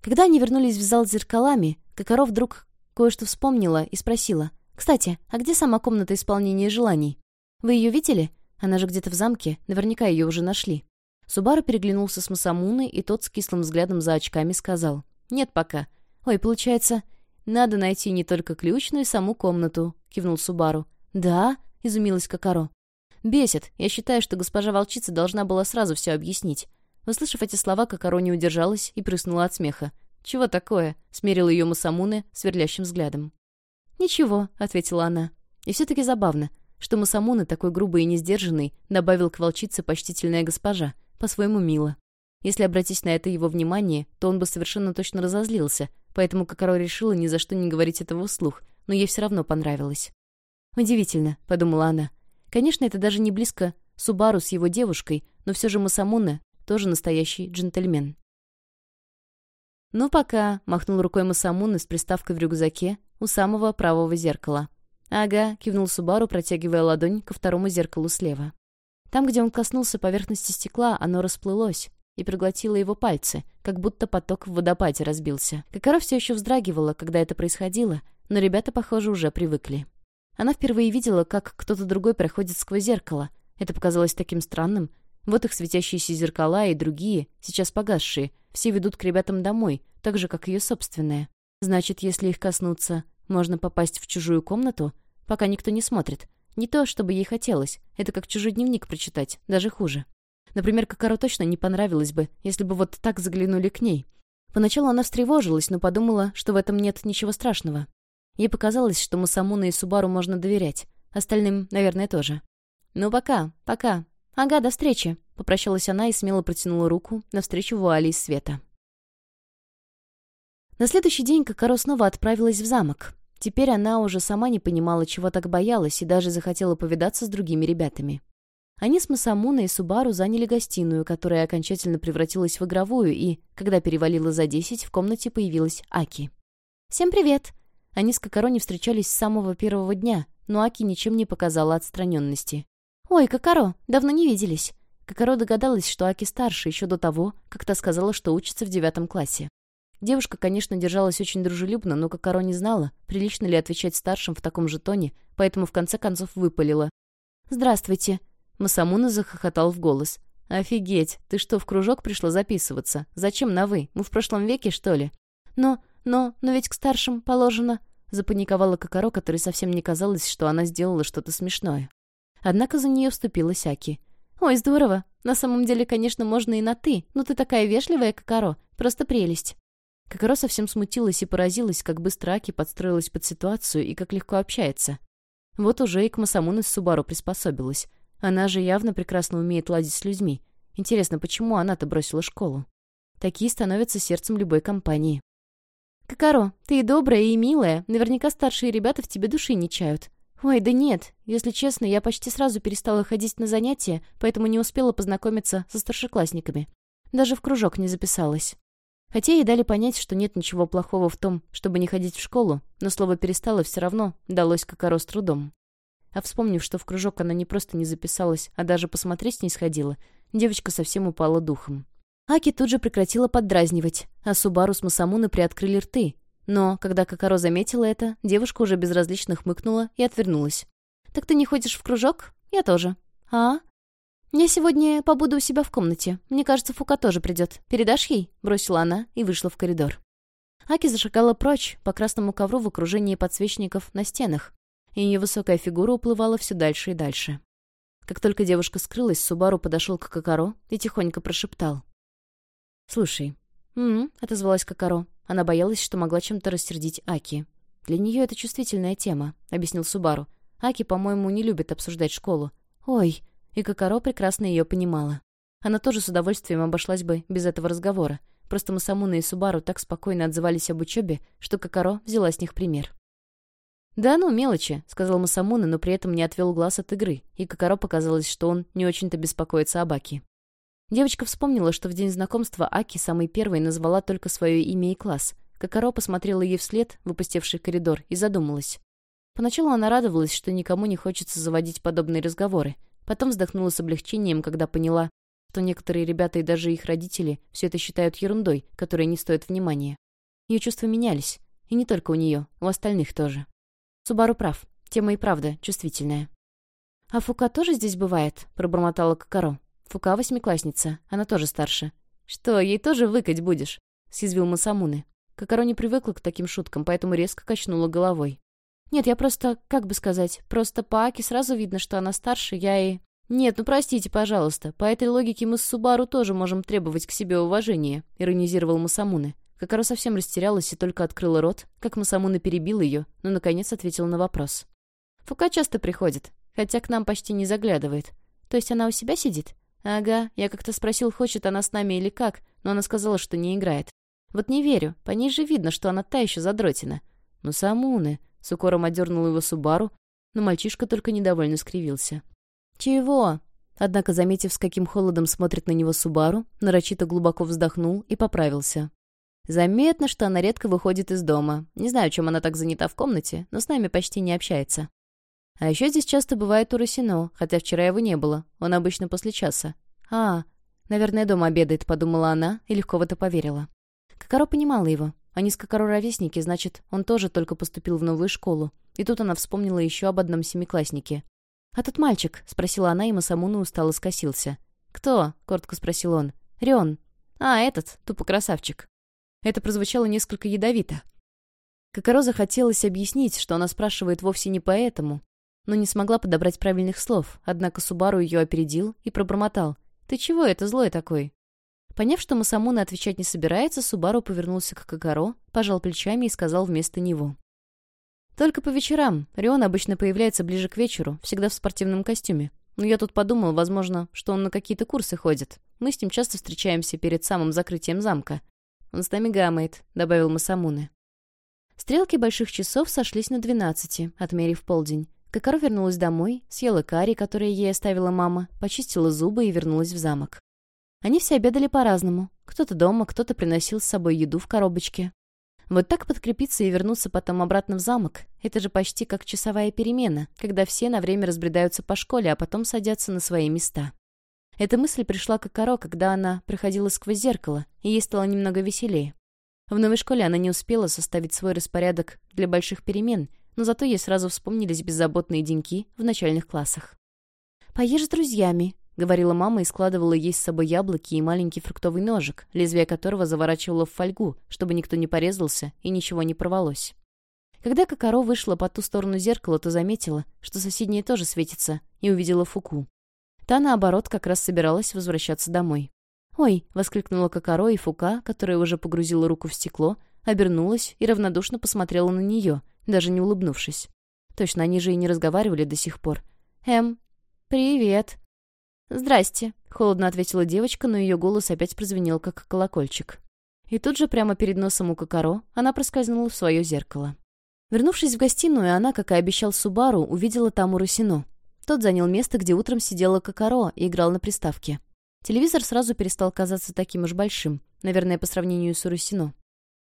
Когда они вернулись в зал с зеркалами, Кокоров вдруг кое-что вспомнила и спросила. «Кстати, а где сама комната исполнения желаний? Вы ее видели? Она же где-то в замке, наверняка ее уже нашли». Субару переглянулся с Масамуной, и тот с кислым взглядом за очками сказал. «Нет пока. Ой, получается, надо найти не только ключ, но и саму комнату», — кивнул Субару. «Да?» — изумилась Кокаро. «Бесит. Я считаю, что госпожа волчица должна была сразу все объяснить». Услышав эти слова, Кокаро не удержалась и прыснула от смеха. «Чего такое?» — смерил ее Масамуне сверлящим взглядом. «Ничего», — ответила она. И все-таки забавно, что Масамуне, такой грубый и несдержанный, добавил к волчице почтительная госпожа, по-своему мило. Если обратить на это его внимание, то он бы совершенно точно разозлился, поэтому Кокоро решила ни за что не говорить этого вслух, но ей все равно понравилось. «Удивительно», — подумала она. «Конечно, это даже не близко Субару с его девушкой, но все же Масамуне тоже настоящий джентльмен». «Ну, пока», — махнул рукой Масамуне с приставкой в рюкзаке у самого правого зеркала. «Ага», — кивнул Субару, протягивая ладонь ко второму зеркалу слева. Там, где он коснулся поверхности стекла, оно расплылось и проглотило его пальцы, как будто поток в водопаде разбился. Кокоро все еще вздрагивала, когда это происходило, но ребята, похоже, уже привыкли. Она впервые видела, как кто-то другой проходит сквозь зеркало. Это показалось таким странным. Вот их светящиеся зеркала и другие, сейчас погасшие, все ведут к ребятам домой, так же, как ее собственная. Значит, если их коснуться, можно попасть в чужую комнату, пока никто не смотрит. Не то, чтобы ей хотелось. Это как чужой дневник прочитать, даже хуже. Например, Кокаро точно не понравилось бы, если бы вот так заглянули к ней. Поначалу она встревожилась, но подумала, что в этом нет ничего страшного. Ей показалось, что Масамуна и Субару можно доверять. Остальным, наверное, тоже. «Ну, пока, пока. Ага, до встречи», — попрощалась она и смело протянула руку навстречу вуали из света. На следующий день Кокаро снова отправилась в замок. Теперь она уже сама не понимала, чего так боялась, и даже захотела повидаться с другими ребятами. Они с Масамуной и Субару заняли гостиную, которая окончательно превратилась в игровую, и, когда перевалила за десять, в комнате появилась Аки. «Всем привет!» Они с Кокаро встречались с самого первого дня, но Аки ничем не показала отстраненности. «Ой, Кокаро, давно не виделись!» Кокаро догадалась, что Аки старше еще до того, как та сказала, что учится в девятом классе. Девушка, конечно, держалась очень дружелюбно, но Кокаро не знала, прилично ли отвечать старшим в таком же тоне, поэтому в конце концов выпалила. «Здравствуйте!» Масамуна захохотал в голос. «Офигеть! Ты что, в кружок пришла записываться? Зачем на «вы»? Мы в прошлом веке, что ли?» «Но, но, но ведь к старшим положено...» Запаниковала Кокоро, которой совсем не казалось, что она сделала что-то смешное. Однако за нее вступила Сяки. «Ой, здорово! На самом деле, конечно, можно и на «ты», но ты такая вежливая, Кокоро. Просто прелесть!» Кокоро совсем смутилась и поразилась, как быстро Аки подстроилась под ситуацию и как легко общается. Вот уже и к Масамуне с Субару приспособилась. Она же явно прекрасно умеет ладить с людьми. Интересно, почему она-то бросила школу? Такие становятся сердцем любой компании. «Кокаро, ты и добрая, и милая. Наверняка старшие ребята в тебе души не чают». «Ой, да нет. Если честно, я почти сразу перестала ходить на занятия, поэтому не успела познакомиться со старшеклассниками. Даже в кружок не записалась». Хотя ей дали понять, что нет ничего плохого в том, чтобы не ходить в школу, но слово «перестала» все равно далось Кокаро с трудом. А вспомнив, что в кружок она не просто не записалась, а даже посмотреть не сходила, девочка совсем упала духом. Аки тут же прекратила поддразнивать, а Субару с Масамуны приоткрыли рты. Но, когда Кокаро заметила это, девушка уже безразлично хмыкнула и отвернулась. «Так ты не ходишь в кружок? Я тоже». «А?» «Я сегодня побуду у себя в комнате. Мне кажется, Фука тоже придет. Передашь ей?» — бросила она и вышла в коридор. Аки зашагала прочь, по красному ковру в окружении подсвечников на стенах, ее высокая фигура уплывала все дальше и дальше. Как только девушка скрылась, Субару подошел к Кокаро и тихонько прошептал. «Слушай». «М-м», отозвалась Кокаро. Она боялась, что могла чем-то рассердить Аки. «Для нее это чувствительная тема», — объяснил Субару. «Аки, по-моему, не любит обсуждать школу». «Ой». И Кокаро прекрасно ее понимала. Она тоже с удовольствием обошлась бы без этого разговора. Просто Масамуна и Субару так спокойно отзывались об учебе, что Кокаро взяла с них пример. «Да ну, мелочи», — сказал Масамуна, но при этом не отвел глаз от игры, и Кокаро показалось, что он не очень-то беспокоится об Аки. Девочка вспомнила, что в день знакомства Аки самой первой назвала только свое имя и класс. Кокоро посмотрела ей вслед, выпустивший коридор, и задумалась. Поначалу она радовалась, что никому не хочется заводить подобные разговоры. Потом вздохнула с облегчением, когда поняла, что некоторые ребята и даже их родители все это считают ерундой, которая не стоит внимания. Ее чувства менялись. И не только у нее, у остальных тоже. Субару прав. Тема и правда чувствительная. «А Фука тоже здесь бывает?» — пробормотала Кокоро. Фука восьмиклассница, она тоже старше. «Что, ей тоже выкать будешь?» — съязвил Масамуны. Кокоро не привыкла к таким шуткам, поэтому резко качнула головой. «Нет, я просто, как бы сказать, просто по Аке сразу видно, что она старше, я и...» «Нет, ну простите, пожалуйста, по этой логике мы с Субару тоже можем требовать к себе уважения», — иронизировал Масамуны. Кокоро совсем растерялась и только открыла рот, как Масамуны перебил ее, но наконец ответил на вопрос. «Фука часто приходит, хотя к нам почти не заглядывает. То есть она у себя сидит?» «Ага, я как-то спросил, хочет она с нами или как, но она сказала, что не играет. Вот не верю, по ней же видно, что она та еще задротина». «Ну, Самуны», — с укором одернул его Субару, но мальчишка только недовольно скривился. «Чего?» Однако, заметив, с каким холодом смотрит на него Субару, нарочито глубоко вздохнул и поправился. Заметно, что она редко выходит из дома. Не знаю, чем она так занята в комнате, но с нами почти не общается. А еще здесь часто бывает Урасино, хотя вчера его не было. Он обычно после часа. А, наверное, дома обедает, подумала она и легко в это поверила. Кокоро понимала его. Они с Кокоро ровесники, значит, он тоже только поступил в новую школу. И тут она вспомнила еще об одном семикласснике. «А тот мальчик?» — спросила она, и Масамуна устало скосился. «Кто?» — коротко спросил он. «Рион». «А, этот, тупо красавчик». Это прозвучало несколько ядовито. Кокоро захотелось объяснить, что она спрашивает вовсе не поэтому, но не смогла подобрать правильных слов, однако Субару ее опередил и пробормотал. «Ты чего это злой такой?» Поняв, что Масамуна отвечать не собирается, Субару повернулся к Кокоро, пожал плечами и сказал вместо него. «Только по вечерам. Рион обычно появляется ближе к вечеру, всегда в спортивном костюме. Но я тут подумал, возможно, что он на какие-то курсы ходит. Мы с ним часто встречаемся перед самым закрытием замка. Он с нами гамает», — добавил Масамуны. Стрелки больших часов сошлись на двенадцати, отмерив полдень. Кокоро вернулась домой, съела карри, которое ей оставила мама, почистила зубы и вернулась в замок. Они все обедали по-разному. Кто-то дома, кто-то приносил с собой еду в коробочке. Вот так подкрепиться и вернуться потом обратно в замок — это же почти как часовая перемена, когда все на время разбредаются по школе, а потом садятся на свои места. Эта мысль пришла к Коро, когда она проходила сквозь зеркало, и ей стало немного веселее. В новой школе она не успела составить свой распорядок для больших перемен но зато ей сразу вспомнились беззаботные деньки в начальных классах. «Поешь с друзьями», — говорила мама и складывала ей с собой яблоки и маленький фруктовый ножик, лезвие которого заворачивала в фольгу, чтобы никто не порезался и ничего не порвалось. Когда Кокоро вышла по ту сторону зеркала, то заметила, что соседнее тоже светится, и увидела Фуку. Та, наоборот, как раз собиралась возвращаться домой. «Ой!» — воскликнула Кокоро, и Фука, которая уже погрузила руку в стекло, обернулась и равнодушно посмотрела на нее, даже не улыбнувшись. Точно, они же и не разговаривали до сих пор. «Эм, привет». «Здрасте», — холодно ответила девочка, но ее голос опять прозвенел, как колокольчик. И тут же прямо перед носом у Кокоро она проскользнула в свое зеркало. Вернувшись в гостиную, она, как и обещал Субару, увидела там Урусино. Тот занял место, где утром сидела Кокоро и играл на приставке. Телевизор сразу перестал казаться таким уж большим, наверное, по сравнению с Урусино.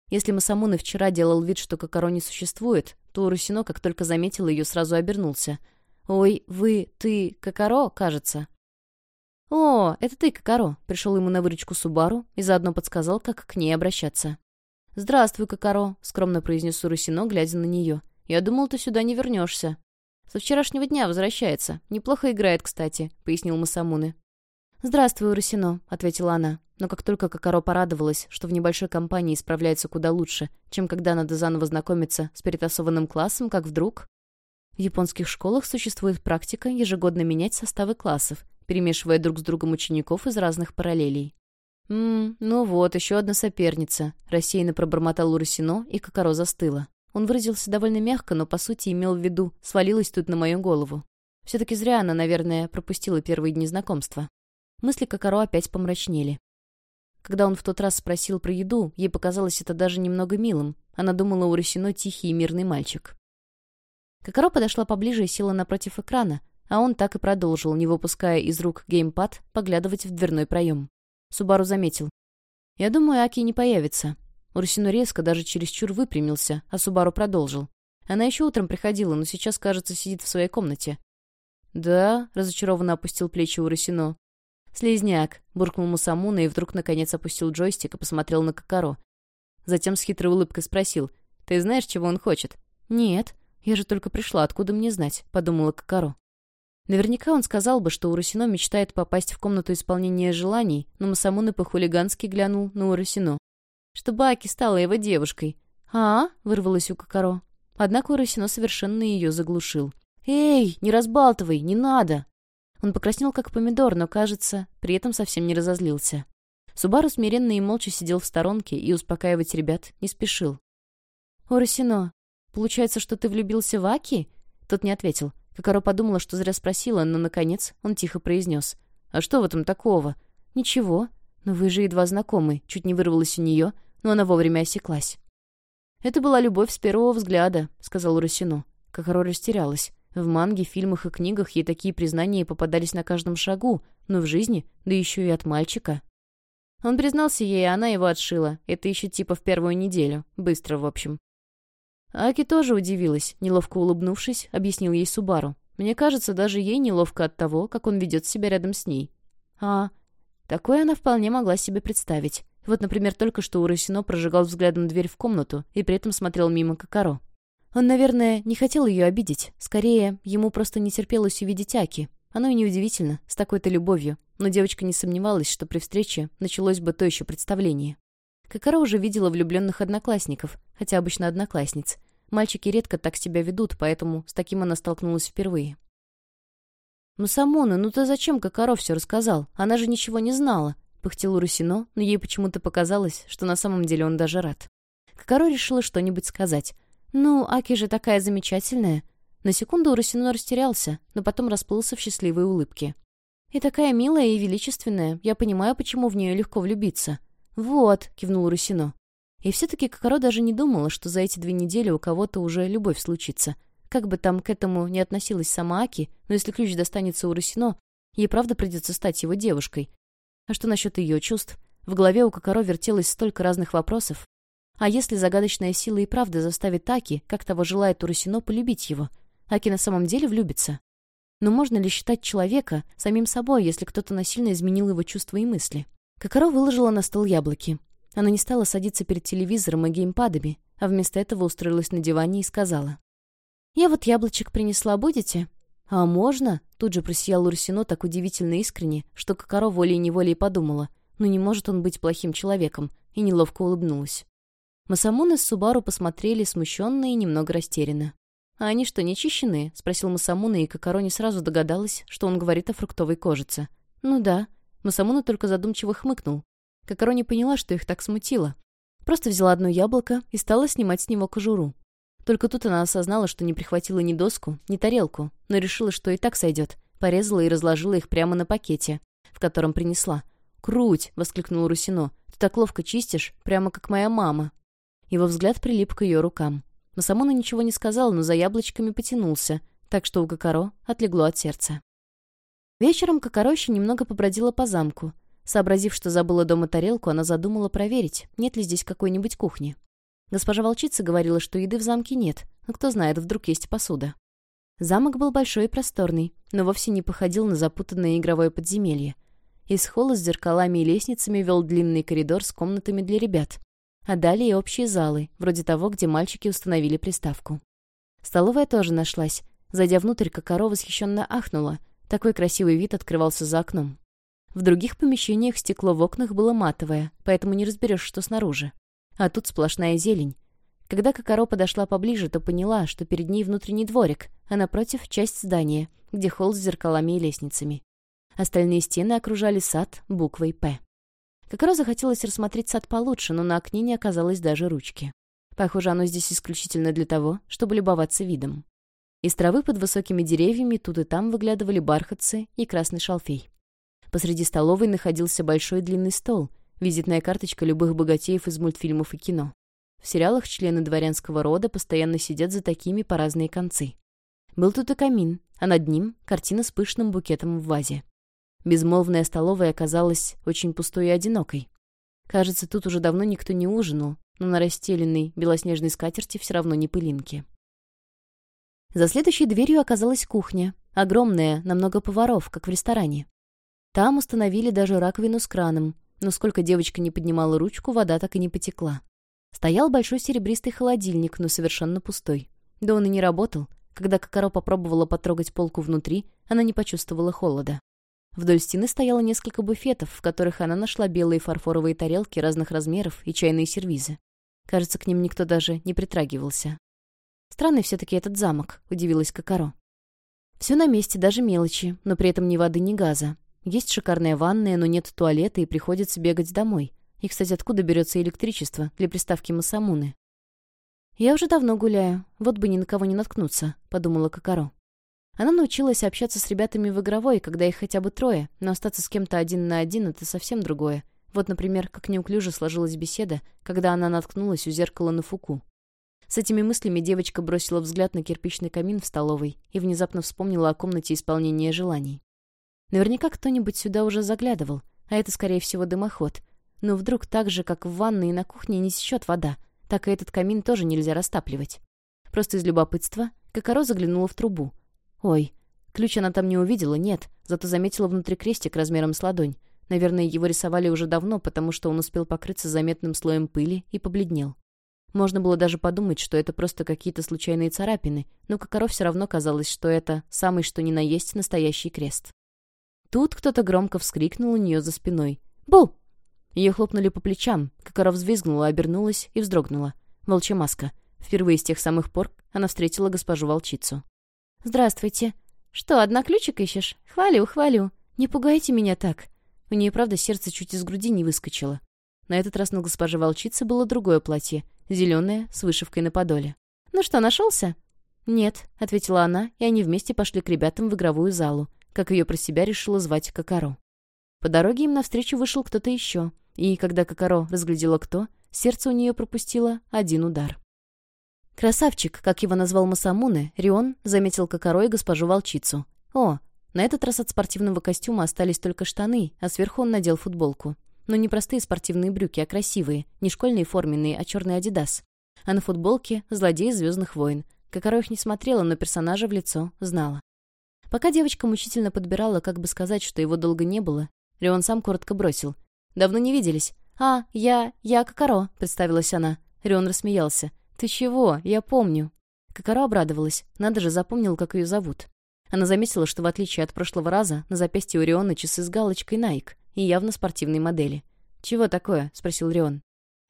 Если Масамуны вчера делал вид, что Кокоро не существует, то Урусино, как только заметил ее, сразу обернулся. «Ой, вы, ты, Кокоро, кажется?» «О, это ты, Кокоро!» — пришел ему на выручку Субару и заодно подсказал, как к ней обращаться. «Здравствуй, Кокоро!» — скромно произнес Урусино, глядя на нее. «Я думал, ты сюда не вернешься». «Со вчерашнего дня возвращается. Неплохо играет, кстати», — пояснил Масамуны. «Здравствуй, Урусино», — ответила она. Но как только Кокоро порадовалась, что в небольшой компании справляется куда лучше, чем когда надо заново знакомиться с перетасованным классом, как вдруг... В японских школах существует практика ежегодно менять составы классов, перемешивая друг с другом учеников из разных параллелей. «Ммм, ну вот, еще одна соперница», — рассеянно пробормотал Урусино, и Кокоро застыла. Он выразился довольно мягко, но, по сути, имел в виду «свалилась тут на мою голову». Все-таки зря она, наверное, пропустила первые дни знакомства. Мысли Кокоро опять помрачнели. Когда он в тот раз спросил про еду, ей показалось это даже немного милым. Она думала, Урусино тихий и мирный мальчик. Кокоро подошла поближе и села напротив экрана, а он так и продолжил, не выпуская из рук геймпад, поглядывать в дверной проем. Субару заметил. «Я думаю, Аки не появится». Урсино резко, даже чересчур выпрямился, а Субару продолжил. «Она еще утром приходила, но сейчас, кажется, сидит в своей комнате». «Да», — разочарованно опустил плечи Урусино. «Слизняк», — буркнул Мусамуна и вдруг, наконец, опустил джойстик и посмотрел на Кокоро. Затем с хитрой улыбкой спросил. «Ты знаешь, чего он хочет?» «Нет. Я же только пришла, откуда мне знать?» — подумала Кокоро. Наверняка он сказал бы, что Урусино мечтает попасть в комнату исполнения желаний, но Масамуна по-хулигански глянул на Урусино. Чтобы Аки стала его девушкой. «А?» — вырвалось у Кокоро. Однако Урусино совершенно ее заглушил. «Эй, не разбалтывай, не надо!» Он покраснел, как помидор, но, кажется, при этом совсем не разозлился. Субару смиренно и молча сидел в сторонке и успокаивать ребят не спешил. «Урусино, получается, что ты влюбился в Аки?» Тот не ответил. Кокоро подумала, что зря спросила, но, наконец, он тихо произнес. «А что в этом такого?» «Ничего. Но вы же едва знакомы», — чуть не вырвалась у нее, но она вовремя осеклась. «Это была любовь с первого взгляда», — сказал Росино. Кокоро растерялась. В манге, фильмах и книгах ей такие признания попадались на каждом шагу, но в жизни, да еще и от мальчика. Он признался ей, а она его отшила. Это еще типа в первую неделю. Быстро, в общем. Аки тоже удивилась, неловко улыбнувшись, объяснил ей Субару. Мне кажется, даже ей неловко от того, как он ведет себя рядом с ней. А, такое она вполне могла себе представить. Вот, например, только что Урасино прожигал взглядом дверь в комнату и при этом смотрел мимо Кокоро. Он, наверное, не хотел ее обидеть. Скорее, ему просто не терпелось увидеть Аки. Оно и неудивительно, с такой-то любовью. Но девочка не сомневалась, что при встрече началось бы то еще представление. Кокоро уже видела влюбленных одноклассников, хотя обычно одноклассниц. Мальчики редко так себя ведут, поэтому с таким она столкнулась впервые. «Ну, Самона, ну ты зачем Кокоро все рассказал? Она же ничего не знала», — пыхтел Урусино, но ей почему-то показалось, что на самом деле он даже рад. Кокоро решила что-нибудь сказать. «Ну, Аки же такая замечательная». На секунду Урусино растерялся, но потом расплылся в счастливой улыбке. «И такая милая и величественная. Я понимаю, почему в нее легко влюбиться. «Вот», — кивнул Русино. И все-таки Кокоро даже не думала, что за эти две недели у кого-то уже любовь случится. Как бы там к этому не относилась сама Аки, но если ключ достанется у Русино, ей правда придется стать его девушкой. А что насчет ее чувств? В голове у Кокоро вертелось столько разных вопросов. А если загадочная сила и правда заставит Аки, как того желает Урусино, полюбить его? Аки на самом деле влюбится? Но можно ли считать человека самим собой, если кто-то насильно изменил его чувства и мысли? Кокоро выложила на стол яблоки. Она не стала садиться перед телевизором и геймпадами, а вместо этого устроилась на диване и сказала. «Я вот яблочек принесла, будете?» «А можно?» — тут же просиял Урсино так удивительно искренне, что Кокоро волей-неволей подумала. «Ну не может он быть плохим человеком», и неловко улыбнулась. Масамуна с Субару посмотрели смущенно и немного растерянно. «А они что, не чищенные?» — спросил Масамуна, и Кокоро не сразу догадалась, что он говорит о фруктовой кожице. «Ну да», Масамуна только задумчиво хмыкнул. Кокоро не поняла, что их так смутило. Просто взяла одно яблоко и стала снимать с него кожуру. Только тут она осознала, что не прихватила ни доску, ни тарелку, но решила, что и так сойдет. Порезала и разложила их прямо на пакете, в котором принесла. «Круть!» — воскликнул Русино. «Ты так ловко чистишь, прямо как моя мама». Его взгляд прилип к ее рукам. Масамуна ничего не сказал, но за яблочками потянулся, так что у Кокоро отлегло от сердца. Вечером Кокоро еще немного побродила по замку. Сообразив, что забыла дома тарелку, она задумала проверить, нет ли здесь какой-нибудь кухни. Госпожа волчица говорила, что еды в замке нет, но кто знает, вдруг есть посуда. Замок был большой и просторный, но вовсе не походил на запутанное игровое подземелье. Из холла с зеркалами и лестницами вел длинный коридор с комнатами для ребят. А далее общие залы, вроде того, где мальчики установили приставку. Столовая тоже нашлась. Зайдя внутрь, Кокоро восхищенно ахнула. Такой красивый вид открывался за окном. В других помещениях стекло в окнах было матовое, поэтому не разберешь, что снаружи. А тут сплошная зелень. Когда Кокоро подошла поближе, то поняла, что перед ней внутренний дворик, а напротив — часть здания, где холл с зеркалами и лестницами. Остальные стены окружали сад буквой «П». Раз захотелось рассмотреть сад получше, но на окне не оказалось даже ручки. Похоже, оно здесь исключительно для того, чтобы любоваться видом. Из травы под высокими деревьями тут и там выглядывали бархатцы и красный шалфей. Посреди столовой находился большой длинный стол, визитная карточка любых богатеев из мультфильмов и кино. В сериалах члены дворянского рода постоянно сидят за такими по разные концы. Был тут и камин, а над ним — картина с пышным букетом в вазе. Безмолвная столовая оказалась очень пустой и одинокой. Кажется, тут уже давно никто не ужинал, но на расстеленной белоснежной скатерти все равно не пылинки. За следующей дверью оказалась кухня, огромная, на много поваров, как в ресторане. Там установили даже раковину с краном, но сколько девочка не поднимала ручку, вода так и не потекла. Стоял большой серебристый холодильник, но совершенно пустой. Да он и не работал. Когда Кокоро попробовала потрогать полку внутри, она не почувствовала холода. Вдоль стены стояло несколько буфетов, в которых она нашла белые фарфоровые тарелки разных размеров и чайные сервизы. Кажется, к ним никто даже не притрагивался. «Странный все-таки этот замок», — удивилась Кокоро. Все на месте, даже мелочи, но при этом ни воды, ни газа. Есть шикарная ванная, но нет туалета и приходится бегать домой. И, кстати, откуда берется электричество для приставки Масамуны? «Я уже давно гуляю, вот бы ни на кого не наткнуться», — подумала Кокоро. Она научилась общаться с ребятами в игровой, когда их хотя бы трое, но остаться с кем-то один на один — это совсем другое. Вот, например, как неуклюже сложилась беседа, когда она наткнулась у зеркала на Фуку. С этими мыслями девочка бросила взгляд на кирпичный камин в столовой и внезапно вспомнила о комнате исполнения желаний. Наверняка кто-нибудь сюда уже заглядывал, а это, скорее всего, дымоход. Но вдруг так же, как в ванной и на кухне не сечет вода, так и этот камин тоже нельзя растапливать. Просто из любопытства Кокоро заглянула в трубу — Ой, ключ она там не увидела, нет, зато заметила внутри крестик размером с ладонь. Наверное, его рисовали уже давно, потому что он успел покрыться заметным слоем пыли и побледнел. Можно было даже подумать, что это просто какие-то случайные царапины, но Кокоров все равно казалось, что это самый что ни на есть настоящий крест. Тут кто-то громко вскрикнул у нее за спиной. «Бу!» Ее хлопнули по плечам. Кокоров взвизгнула, обернулась и вздрогнула. Волчья маска. Впервые с тех самых пор она встретила госпожу волчицу. «Здравствуйте. Что, одна ключик ищешь? Хвалю, хвалю. Не пугайте меня так». У нее, правда, сердце чуть из груди не выскочило. На этот раз на госпоже волчице было другое платье, зеленое, с вышивкой на подоле. «Ну что, нашелся?» «Нет», — ответила она, и они вместе пошли к ребятам в игровую залу, как ее про себя решила звать Кокаро. По дороге им навстречу вышел кто-то еще, и когда Кокаро разглядела кто, сердце у нее пропустило один удар. Красавчик, как его назвал Масамуне, Рион заметил Кокоро и госпожу волчицу. О, на этот раз от спортивного костюма остались только штаны, а сверху он надел футболку. Но не простые спортивные брюки, а красивые, не школьные форменные, а черный адидас. А на футболке — злодей Звездных войн. Кокоро их не смотрела, но персонажа в лицо знала. Пока девочка мучительно подбирала, как бы сказать, что его долго не было, Рион сам коротко бросил. «Давно не виделись». «А, я... я Кокоро», — представилась она. Рион рассмеялся. «Ты чего? Я помню». Кокоро обрадовалась. Надо же, запомнил, как ее зовут. Она заметила, что в отличие от прошлого раза, на запястье у Риона часы с галочкой Nike и явно спортивной модели. «Чего такое?» — спросил Рион.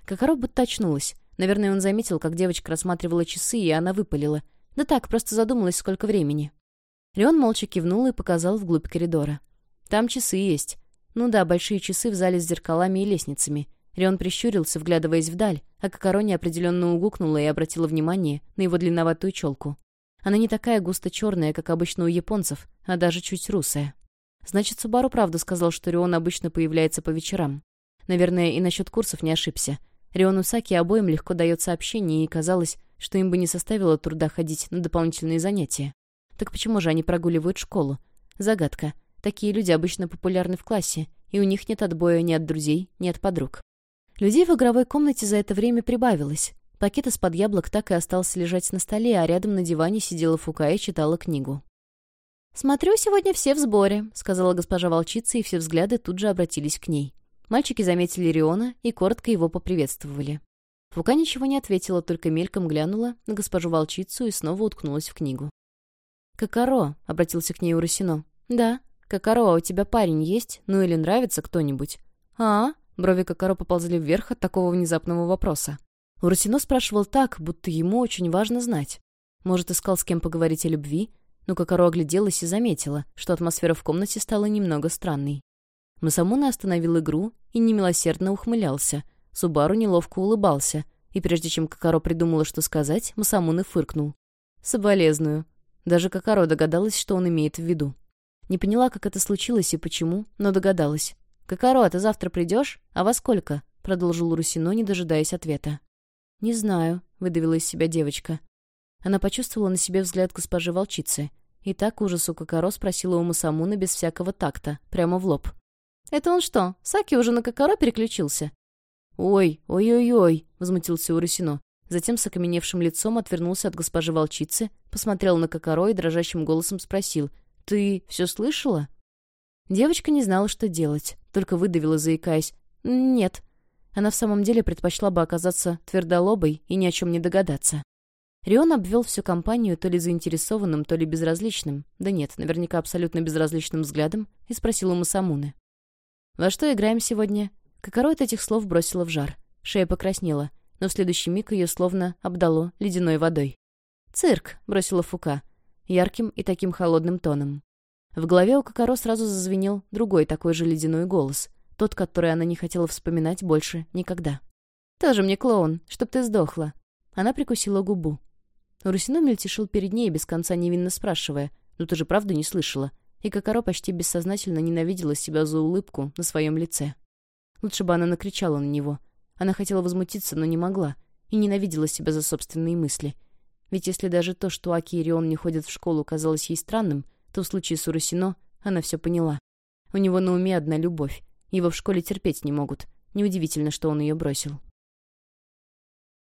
Кокоро будто очнулась. Наверное, он заметил, как девочка рассматривала часы, и она выпалила. «Да так, просто задумалась, сколько времени». Рион молча кивнул и показал вглубь коридора. «Там часы есть. Ну да, большие часы в зале с зеркалами и лестницами. Рион прищурился, вглядываясь вдаль, а Кокоро неопределенно угукнула и обратила внимание на его длинноватую челку. Она не такая густо черная, как обычно у японцев, а даже чуть русая. Значит, Субару правду сказал, что Рион обычно появляется по вечерам. Наверное, и насчет курсов не ошибся. Риону Саки обоим легко дает сообщение, и казалось, что им бы не составило труда ходить на дополнительные занятия. Так почему же они прогуливают школу? Загадка. Такие люди обычно популярны в классе, и у них нет отбоя ни от друзей, ни от подруг. Людей в игровой комнате за это время прибавилось. Пакет из-под яблок так и остался лежать на столе, а рядом на диване сидела Фука и читала книгу. «Смотрю, сегодня все в сборе», — сказала госпожа волчица, и все взгляды тут же обратились к ней. Мальчики заметили Риона и коротко его поприветствовали. Фука ничего не ответила, только мельком глянула на госпожу волчицу и снова уткнулась в книгу. «Кокоро», — обратился к ней Урасино. «Да. Кокоро, а у тебя парень есть? Ну или нравится кто-нибудь?» «А?» — брови Кокоро поползли вверх от такого внезапного вопроса. Урасино спрашивал так, будто ему очень важно знать. Может, искал с кем поговорить о любви? Но Кокоро огляделась и заметила, что атмосфера в комнате стала немного странной. Масамуна остановил игру и немилосердно ухмылялся. Субару неловко улыбался. И прежде чем Кокоро придумала, что сказать, Масамуна фыркнул. «Соболезную. Даже Кокоро догадалась, что он имеет в виду. Не поняла, как это случилось и почему, но догадалась. «Кокоро, а ты завтра придешь? А во сколько?» — продолжил Русино, не дожидаясь ответа. «Не знаю», — выдавила из себя девочка. Она почувствовала на себе взгляд госпожи волчицы. И так ужасу Кокоро спросила у Масамуна без всякого такта, прямо в лоб. «Это он что, Саки уже на Кокоро переключился?» «Ой, ой-ой-ой», — возмутился Урусино. Затем с окаменевшим лицом отвернулся от госпожи волчицы, посмотрел на Кокоро и дрожащим голосом спросил. «Ты все слышала?» Девочка не знала, что делать, только выдавила, заикаясь. «Нет». Она в самом деле предпочла бы оказаться твердолобой и ни о чем не догадаться. Рион обвел всю компанию то ли заинтересованным, то ли безразличным, да нет, наверняка абсолютно безразличным взглядом, и спросил у Масамуны. «Во что играем сегодня?» Кокоро от этих слов бросила в жар. Шея покраснела но в следующий миг ее словно обдало ледяной водой. «Цирк!» — бросила Фука, ярким и таким холодным тоном. В голове у Кокоро сразу зазвенел другой такой же ледяной голос, тот, который она не хотела вспоминать больше никогда. «Тоже мне клоун, чтоб ты сдохла!» Она прикусила губу. Русино мельтешил перед ней, без конца невинно спрашивая, «Ну ты же правда не слышала?» И Кокоро почти бессознательно ненавидела себя за улыбку на своем лице. Лучше бы она накричала на него, она хотела возмутиться, но не могла, и ненавидела себя за собственные мысли. Ведь если даже то, что Аки и Рион не ходят в школу, казалось ей странным, то в случае с Урасино она все поняла. У него на уме одна любовь. Его в школе терпеть не могут. Неудивительно, что он ее бросил.